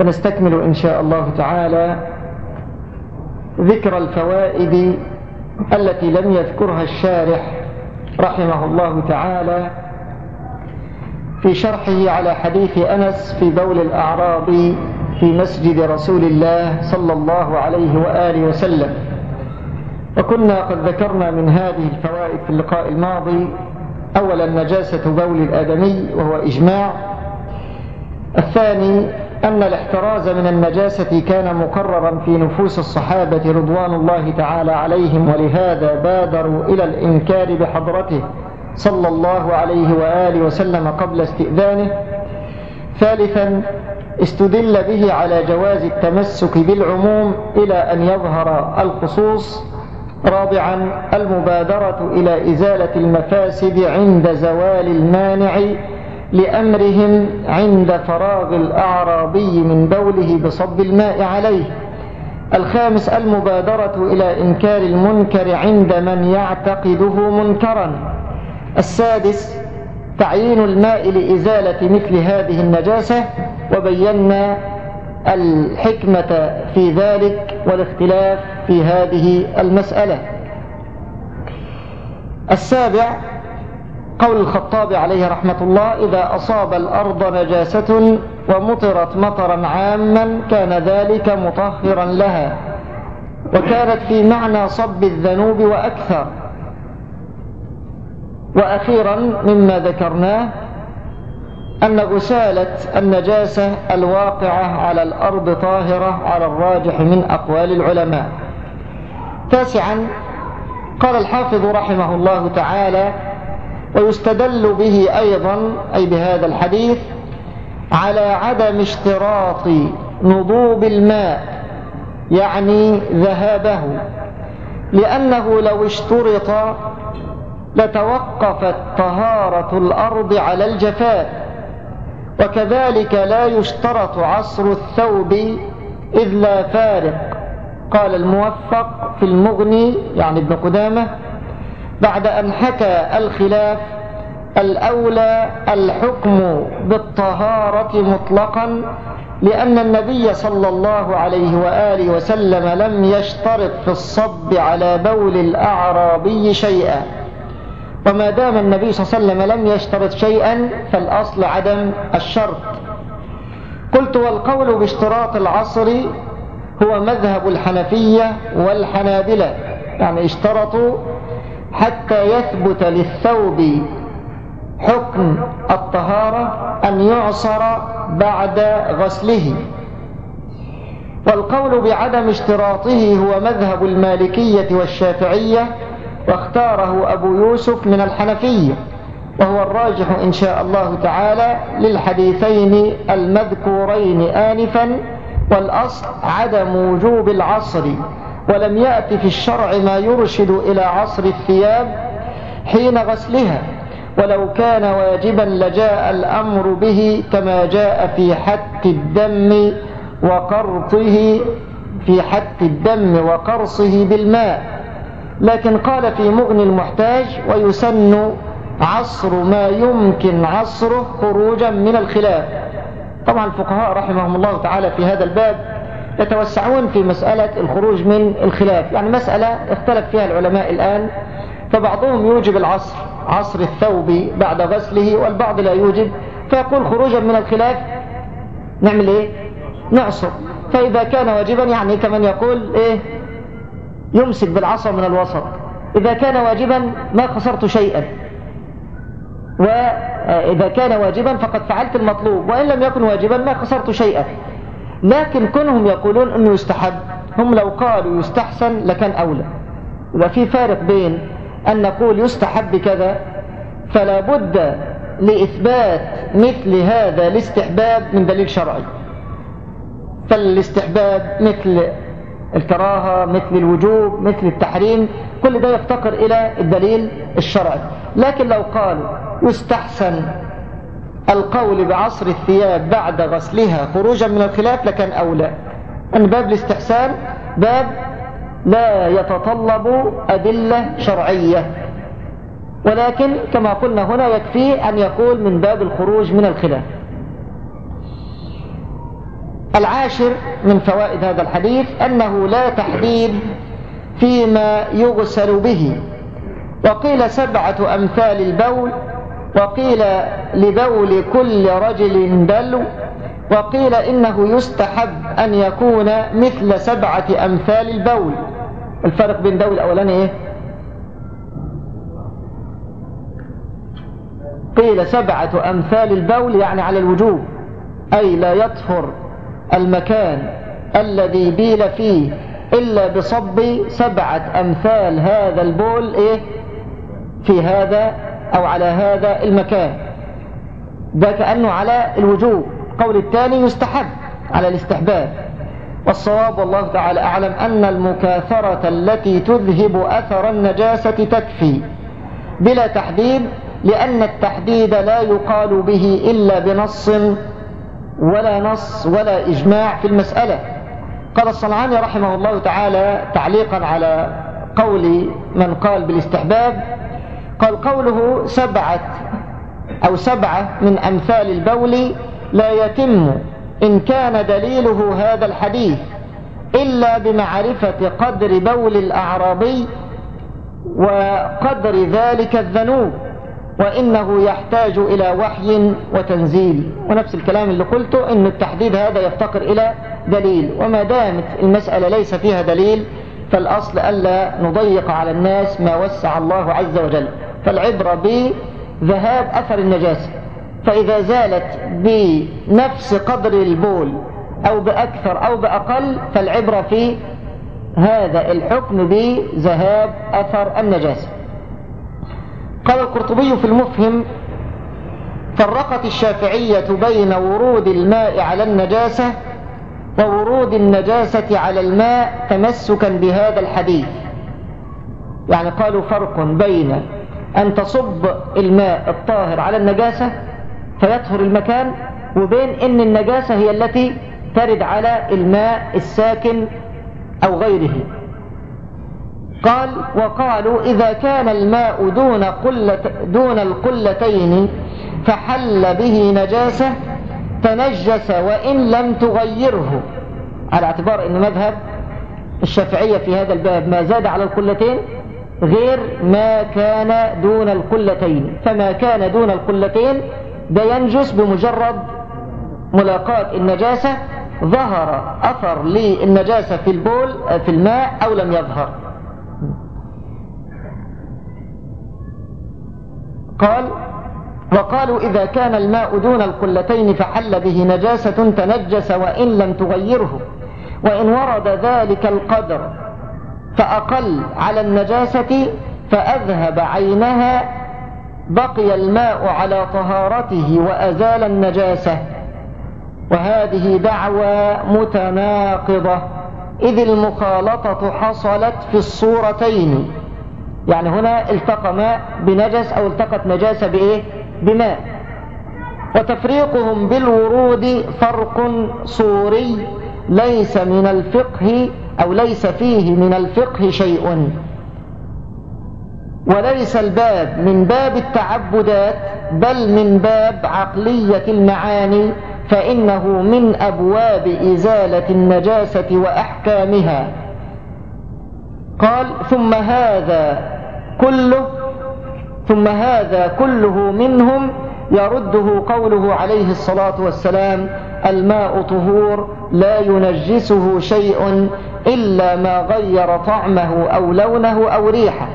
فنستكمل إن شاء الله تعالى ذكر الفوائد التي لم يذكرها الشارح رحمه الله تعالى في شرحه على حديث أنس في بول الأعراب في مسجد رسول الله صلى الله عليه وآله وسلم. وكنا قد ذكرنا من هذه الفوائد في اللقاء الماضي أولا نجاسة بول الآدمي وهو إجماع الثاني أن الاحتراز من النجاسة كان مقررا في نفوس الصحابة رضوان الله تعالى عليهم ولهذا بادروا إلى الإنكار بحضرته صلى الله عليه وآله وسلم قبل استئذانه. ثالثا استدل به على جواز التمسك بالعموم إلى أن يظهر الخصوص. رابعا المبادرة إلى إزالة المفاسد عند زوال المانع لأمرهم عند فراغ الأعرابي من بوله بصب الماء عليه. الخامس المبادرة إلى إنكار المنكر عند من يعتقده منكرا. السادس تعيين الماء لإزالة مثل هذه النجاسة وبينا الحكمة في ذلك والاختلاف في هذه المسألة. السابع قول الخطاب عليه رحمة الله إذا أصاب الأرض نجاسة ومطرت مطرا عاما كان ذلك مطهرا لها. وكانت في معنى صب الذنوب وأكثر. وأخيرا مما ذكرناه أن غسالة النجاسة الواقعة على الأرض طاهرة على الراجح من أقوال العلماء. تاسعا قال الحافظ رحمه الله تعالى ويستدل به أيضا أي بهذا الحديث على عدم اشتراط نضوب الماء يعني ذهابه. لأنه لو اشترط لتوقفت طهارة الأرض على الجفاف وكذلك لا يشترط عصر الثوب إذ لا فارق. قال الموفق في المغني يعني ابن قدامة بعد أن حكى الخلاف الأولى الحكم بالطهارة مطلقا لأن النبي صلى الله عليه وآله وسلم لم يشترط في الصب على بول الأعرابي شيئا. وما دام النبي صلى الله عليه وسلم لم يشترط شيئا فالأصل عدم الشرط. قلت والقول باشتراط العصر هو مذهب الحنفية والحنابلة يعني اشترطوا حتى يثبت للثوب حكم الطهارة أن يعصر بعد غسله. والقول بعدم اشتراطه هو مذهب المالكية والشافعية واختاره أبو يوسف من الحنفية وهو الراجح إن شاء الله تعالى للحديثين المذكورين آنفا والأصل عدم وجوب العصر. ولم يأتي في الشرع ما يرشد إلى عصر الثياب حين غسلها. ولو كان واجبا لجاء الأمر به كما جاء في حك الدم وقرطه في حك الدم وقرصه بالماء. لكن قال في مغني المحتاج ويسن عصر ما يمكن عصره خروجا من الخلاف. طبعا الفقهاء رحمهم الله تعالى في هذا الباب يتوسعون في مسألة الخروج من الخلاف. يعني مسألة اختلف فيها العلماء الآن فبعضهم يوجب العصر عصر الثوب بعد غسله والبعض لا يوجب فيقول خروجا من الخلاف نعمل إيه؟ نعصر. فإذا كان واجبا يعني كمن يقول إيه؟ يمسك بالعصا من الوسط. إذا كان واجبا ما خسرت شيئا. وإذا كان واجبا فقد فعلت المطلوب. وإن لم يكن واجبا ما خسرت شيئا. لكن كونهم يقولون أنه يستحب هم لو قالوا يستحسن لكان أولى. يبقى في فارق بين أن نقول يستحب كذا فلا بد لإثبات مثل هذا الاستحباب من دليل شرعي. فالاستحباب مثل الكراهة مثل الوجوب مثل التحريم كل ده يفتقر إلى الدليل الشرعي. لكن لو قالوا يستحسن القول بعصر الثياب بعد غسلها خروجا من الخلاف لكان أولى. أن باب الاستحسان باب لا يتطلب أدلة شرعية. ولكن كما قلنا هنا يكفي أن يقول من باب الخروج من الخلاف. العاشر من فوائد هذا الحديث أنه لا تحديد فيما يغسل به. وقيل سبعة أمثال البول وقيل لبول كل رجل دلو وقيل إنه يستحب أن يكون مثل سبعة أمثال البول. الفرق بين دول الأولاني إيه؟ قيل سبعة أمثال البول يعني على الوجوب أي لا يطهر المكان الذي بيل فيه إلا بصب سبعة أمثال هذا البول إيه؟ في هذا أو على هذا المكان. ده كأنه على الوجوب قول الثاني يستحب على الاستحباب. والصواب والله تعالى أعلم أن المكاثرة التي تذهب أثر النجاسة تكفي. بلا تحديد لأن التحديد لا يقال به إلا بنص ولا نص ولا إجماع في المسألة. قال الصنعاني رحمه الله تعالى تعليقا على قول من قال بالاستحباب قال قوله سبعة أو سبعة من أمثال البول لا يتم إن كان دليله هذا الحديث إلا بمعرفة قدر بول الأعرابي وقدر ذلك الذنوب وإنه يحتاج إلى وحي وتنزيل. ونفس الكلام اللي قلته إن التحديد هذا يفتقر إلى دليل. وما دامت المسألة ليس فيها دليل فالأصل ألا نضيق على الناس ما وسع الله عز وجل. فالعبرة بذهاب أثر النجاسة. فإذا زالت بنفس قدر البول أو بأكثر أو بأقل فالعبرة في هذا الحكم بذهاب أثر النجاسة. قال القرطبي في المفهم فرقت الشافعية بين ورود الماء على النجاسة وورود النجاسة على الماء تمسكا بهذا الحديث. يعني قالوا فرق بين أن تصب الماء الطاهر على النجاسة فيطهر المكان وبين أن النجاسة هي التي ترد على الماء الساكن أو غيره. قال وقالوا إذا كان الماء دون, قلة دون القلتين فحل به نجاسة تنجس وإن لم تغيره. على اعتبار أن مذهب الشافعية في هذا الباب ما زاد على القلتين غير ما كان دون القلتين. فما كان دون القلتين ده ينجس بمجرد ملاقاة النجاسة. ظهر أثر للنجاسة في البول في الماء أو لم يظهر. قال وقالوا إذا كان الماء دون القلتين فحل به نجاسة تنجس وإن لم تغيره. وإن ورد ذلك القدر فأقل على النجاسة فأذهب عينها بقي الماء على طهارته وأزال النجاسة. وهذه دعوى متناقضة إذ المخالطة حصلت في الصورتين. يعني هنا التقى ماء بنجس أو التقت نجاسة بإيه؟ بماء. وتفريقهم بالورود فرق صوري ليس من الفقه أو ليس فيه من الفقه شيء. وليس الباب من باب التعبدات بل من باب عقلية المعاني فإنه من أبواب إزالة النجاسة وأحكامها. قال ثم هذا كله ثم هذا كله منهم يرده قوله عليه الصلاة والسلام الماء طهور لا ينجسه شيء إلا ما غير طعمه أو لونه أو ريحه.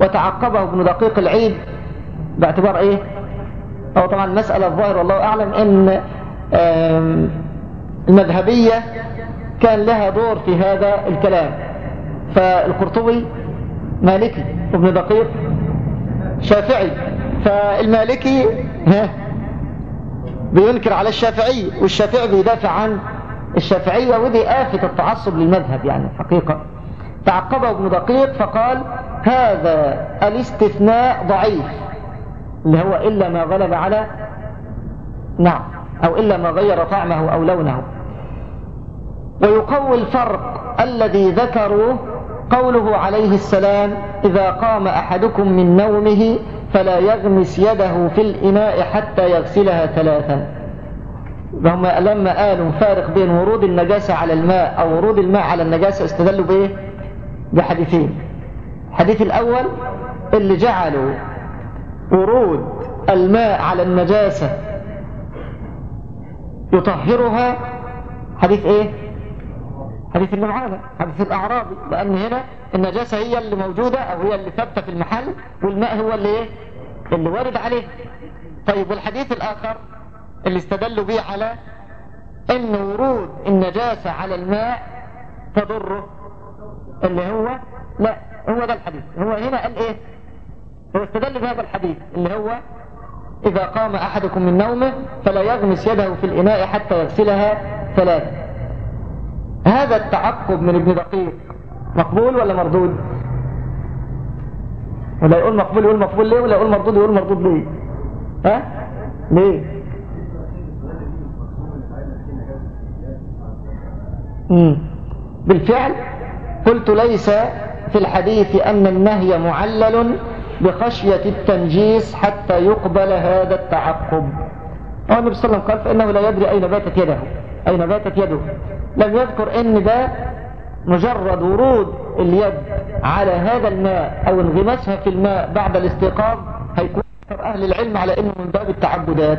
وتعقبه ابن دقيق العيد باعتبار إيه؟ أو طبعا المسألة الظاهر والله أعلم إن المذهبية كان لها دور في هذا الكلام. فالقرطبي مالكي ابن دقيق شافعي. فالمالكي بينكر على الشافعي والشافعي بيدافع عن الشافعية ودي آفة التعصب للمذهب يعني الحقيقة تعقبه ابن دقيق فقال هذا الاستثناء ضعيف اللي هو إلا ما غلب على نعم أو إلا ما غير طعمه أو لونه. ويقوي الفرق الذي ذكروه قوله عليه السلام إذا قام أحدكم من نومه فلا يغمس يده في الإناء حتى يغسلها ثلاثا. هم لما قالوا فارق بين ورود النجاسة على الماء أو ورود الماء على النجاسة استدلوا بإيه؟ بحديثين. الحديث الأول اللي جعلوا ورود الماء على النجاسة يطهرها حديث إيه؟ حديث اللي معانا حديث الاعرابي لأن هنا النجاسة هي اللي موجودة أو هي اللي ثابتة في المحل والماء هو اللي إيه؟ اللي وارد عليه. طيب والحديث الآخر اللي استدلوا به على إن ورود النجاسة على الماء تضره اللي هو لا هو ده الحديث. هو هنا قال إيه؟ هو استدل بهذا الحديث اللي هو إذا قام أحدكم من نومه فلا يغمس يده في الإناء حتى يغسلها ثلاثة. هذا التعقب من ابن دقيق مقبول ولا مردود؟ ولا يقول مقبول يقول مقبول ليه؟ ولا يقول مردود يقول مردود ليه؟ ها؟ ليه؟ بالفعل قلت ليس في الحديث أن النهي معلل بخشية التنجيس حتى يقبل هذا التعقب. النبي صلى الله عليه وسلم قال فإنه لا يدري أين باتت يده. أين باتت يده؟ لم يذكر أن ده مجرد ورود اليد على هذا الماء أو انغماسها في الماء بعد الاستيقاظ هيكون أهل العلم على أنه من باب التعبدات.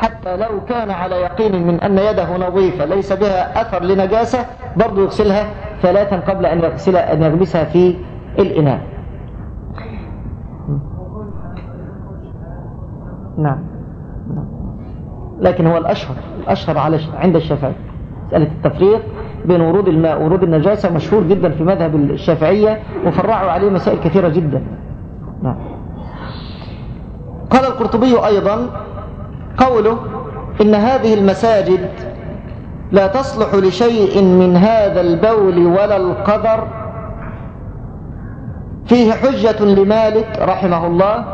حتى لو كان على يقين من أن يده نظيفة ليس بها أثر لنجاسة برضو يغسلها ثلاثا قبل أن, يغسل أن يغمسها في الإناء. نعم. لكن هو الأشهر الأشهر على عند الشافعي. مسألة التفريق بين ورود الماء ورود النجاسة مشهور جدا في مذهب الشافعية وفرعوا عليه مسائل كثيرة جدا. نعم. قال القرطبي أيضا قوله إن هذه المساجد لا تصلح لشيء من هذا البول ولا القدر. فيه حجة لمالك رحمه الله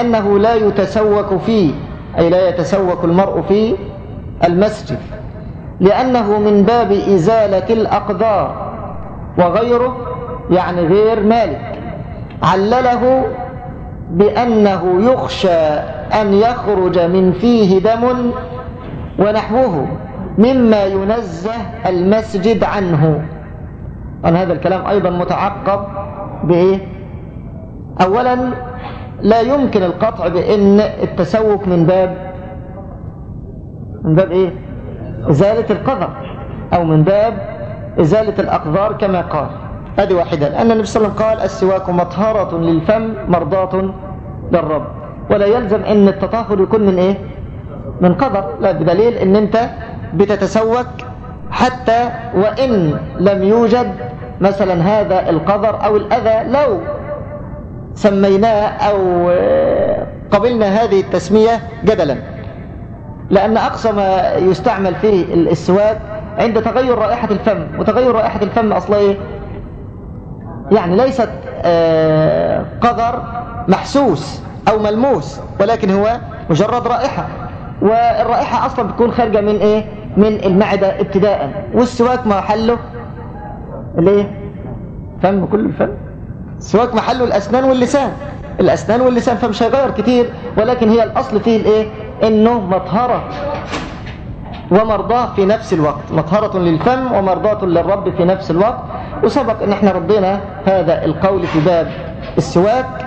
أنه لا يتسوك فيه أي لا يتسوك المرء في المسجد لأنه من باب إزالة الأقدار وغيره يعني غير مالك. علله بأنه يخشى أن يخرج من فيه دم ونحوه مما ينزه المسجد عنه. أن هذا الكلام أيضا متعقب بإيه؟ أولا لا يمكن القطع بأن التسوق من باب من باب إيه؟ إزالة القذر أو من باب إزالة الأقذار كما قال. هذه واحدة. لأن النبي صلى الله عليه وسلم قال السواك مطهرة للفم مرضاة للرب. ولا يلزم أن التطهر يكون من إيه؟ من قذر لا بدليل أن أنت بتتسوك حتى وإن لم يوجد مثلا هذا القذر أو الأذى لو سميناه أو قبلنا هذه التسمية جدلا. لأن أقصى ما يستعمل فيه السواك عند تغير رائحة الفم. وتغير رائحة الفم أصلا إيه؟ يعني ليست قذر محسوس. أو ملموس ولكن هو مجرد رائحة. والرائحة أصلا بتكون خارجة من إيه؟ من المعدة ابتداء والسواك محله الإيه؟ فم كل الفم السواك محله الأسنان واللسان. الأسنان واللسان فمش هيغير كتير ولكن هي الأصل فيه الإيه؟ إنه مطهرة. ومرضاة في نفس الوقت. مطهرة للفم ومرضاة للرب في نفس الوقت. وسبق أن إحنا ردينا هذا القول في باب السواك.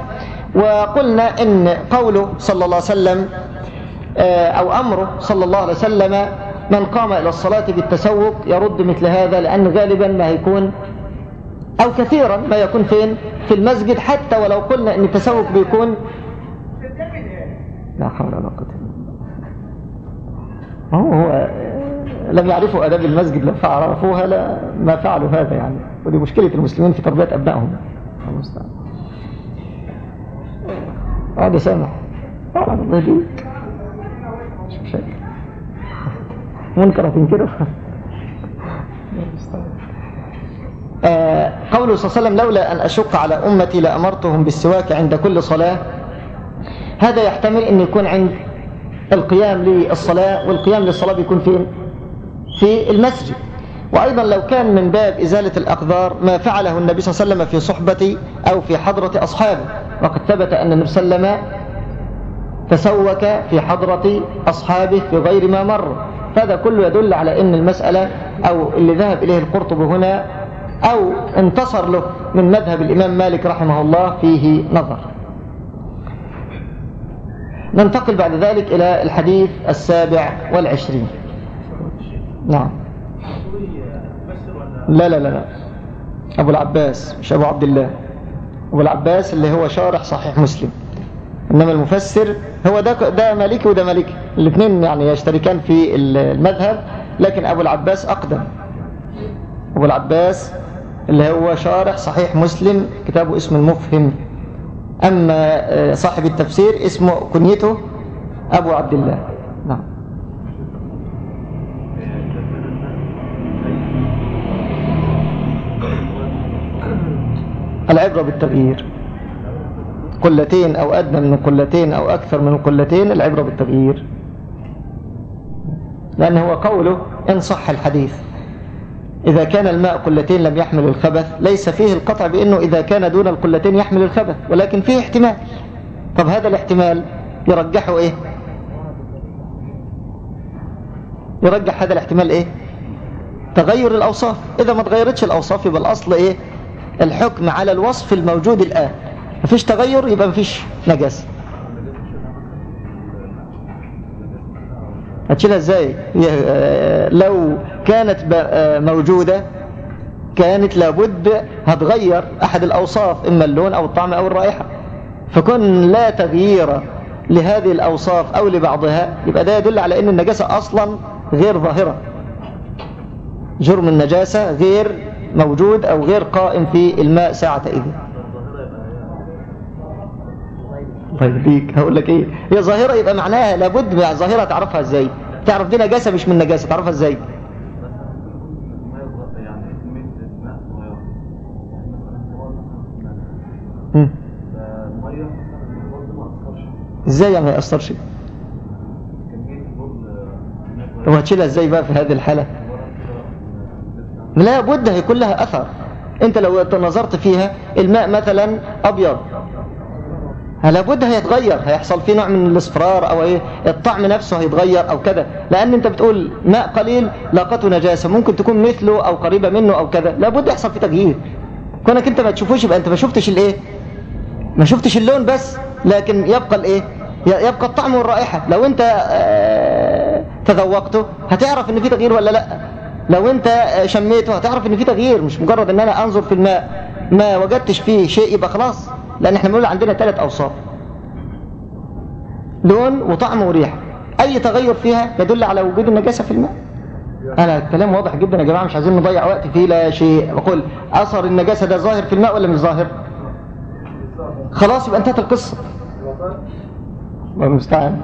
وقلنا إن قوله صلى الله عليه وسلم أو أمره صلى الله عليه وسلم من قام إلى الصلاة بالتسوق يرد مثل هذا لأن غالبا ما هيكون أو كثيرا ما يكون فين؟ في المسجد حتى ولو قلنا إن التسوق بيكون لا حول ولا قوة هو هو لم يعرفوا أداب المسجد لو عرفوها لا ما فعلوا هذا يعني. ودي مشكلة المسلمين في تربية أبنائهم. المستعان. اقعد الله يهديك مش مشاكل منكر هتنكره آه قوله صلى الله عليه وسلم لولا أن أشق على أمتي لأمرتهم بالسواك عند كل صلاة. هذا يحتمل أن يكون عند القيام للصلاة والقيام للصلاة بيكون فين في المسجد. وأيضا لو كان من باب إزالة الأقدار ما فعله النبي صلى الله عليه وسلم في صحبة أو في حضرة أصحابه. وقد ثبت أن النبي صلى الله عليه وسلم تسوك في حضرة أصحابه في غير ما مر. فهذا كله يدل على أن المسألة أو اللي ذهب إليه القرطب هنا أو انتصر له من مذهب الإمام مالك رحمه الله فيه نظر. ننتقل بعد ذلك إلى الحديث السابع والعشرين. نعم. لا لا لا. أبو العباس مش أبو عبد الله. أبو العباس اللي هو شارح صحيح مسلم. إنما المفسر هو ده ده مالكي وده مالكي. الاثنين يعني يشتركان في المذهب لكن أبو العباس أقدم. أبو العباس اللي هو شارح صحيح مسلم كتابه اسم المفهم. أما صاحب التفسير اسمه كنيته أبو عبد الله. نعم. العبرة بالتغيير. قلتين أو أدنى من قلتين أو أكثر من قلتين العبرة بالتغيير. لأنه هو قوله إن صح الحديث. إذا كان الماء قلتين لم يحمل الخبث ليس فيه القطع بأنه إذا كان دون القلتين يحمل الخبث ولكن فيه احتمال. طب هذا الاحتمال يرجحه إيه؟ يرجح هذا الاحتمال إيه؟ تغير الأوصاف. إذا ما تغيرتش الأوصاف يبقى الأصل إيه؟ الحكم على الوصف الموجود الآن. مفيش تغير يبقى مفيش نجاسة. هتشيلها إزاي؟ لو كانت موجودة كانت لابد هتغير أحد الأوصاف إما اللون أو الطعم أو الرائحة. فكن لا تغيير لهذه الأوصاف أو لبعضها يبقى ده يدل على إن النجاسة أصلا غير ظاهرة. جرم النجاسة غير موجود أو غير قائم في الماء ساعة إذن. الله يهديك هقول لك إيه؟ هي ظاهرة يبقى معناها لابد من ظاهرة تعرفها إزاي؟ تعرف دي نجاسة مش من نجاسة تعرفها إزاي؟ إزاي يعني ما يأثرش؟ طب هتشيلها إزاي بقى في هذه الحالة؟ لا بد هيكون لها أثر. أنت لو نظرت فيها الماء مثلا أبيض. لابد هيتغير هيحصل فيه نوع من الإصفرار أو إيه؟ الطعم نفسه هيتغير أو كذا. لأن أنت بتقول ماء قليل لاقته نجاسة. ممكن تكون مثله أو قريبة منه أو كذا. لابد يحصل فيه تغيير. كونك أنت ما تشوفوش يبقى أنت ما شفتش الإيه؟ ما شفتش اللون بس لكن يبقى الإيه؟ يبقى الطعم والرائحة. لو أنت آه تذوقته هتعرف إن في تغيير ولا لأ. لو انت شميته هتعرف ان في تغيير مش مجرد ان أنا انظر في الماء. ما وجدتش فيه شيء يبقى خلاص لأن إحنا بنقول عندنا ثلاث أوصاف. لون وطعم وريحة. أي تغير فيها يدل على وجود النجاسة في الماء. أنا الكلام واضح جدا يا جماعة مش عايزين نضيع وقت فيه لا شيء. بقول أثر النجاسة ده ظاهر في الماء ولا مش ظاهر؟ خلاص يبقى انتهت القصة. الله المستعان